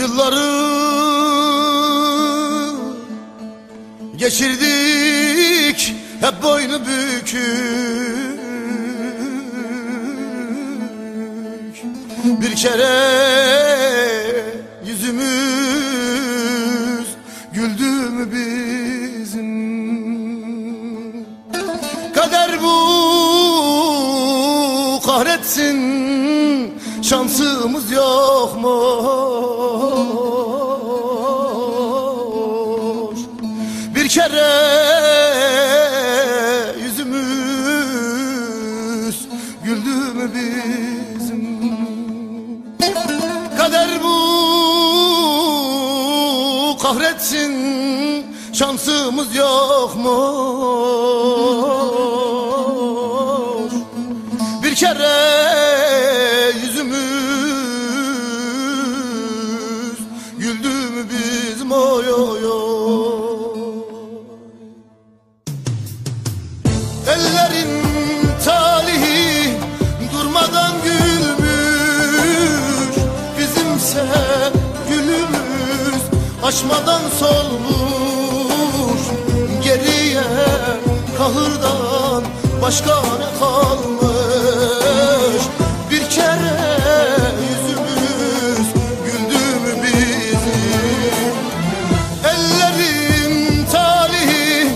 Yılları geçirdik hep boynu bükük Bir kere yüzümüz güldü mü bizim Kader bu kahretsin şansımız yok mu? Bizim Kader bu kahretsin şansımız yok mu? Açmadan solmuş Geriye kahırdan başka ne kalmış? Bir kere yüzümüz güldü mü bizim? Ellerin talihi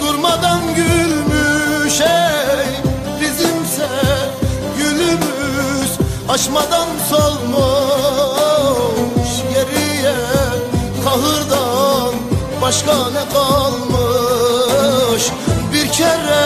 durmadan gülmüş ey Bizimse gülümüz aşmadan başka ne kalmış? Bir kere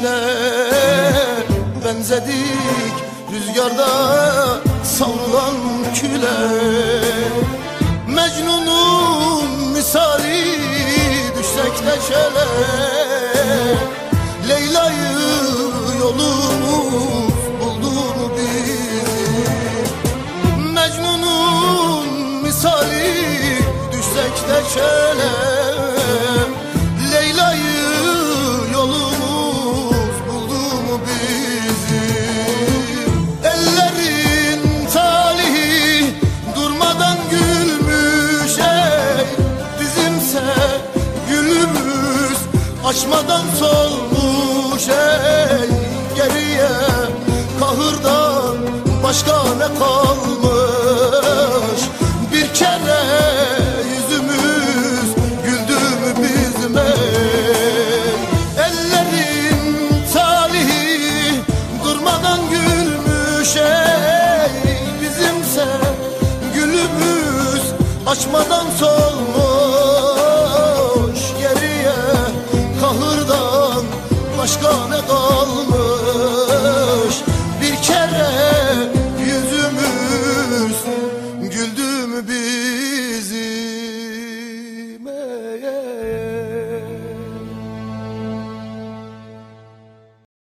ile Benzedik rüzgarda savrulan küle. Mecnun'un misali düşsek de şele Leyla'yı yolumuz buldu mu bizim Mecnun'un misali düşsek de şöyle açmadan solmuş ey Geriye kahırdan başka ne kalmış? Bir kere yüzümüz güldü mü bizim ey Ellerin talihi durmadan gülmüş ey Bizimse gülümüz açmadan Başka ne kalmış?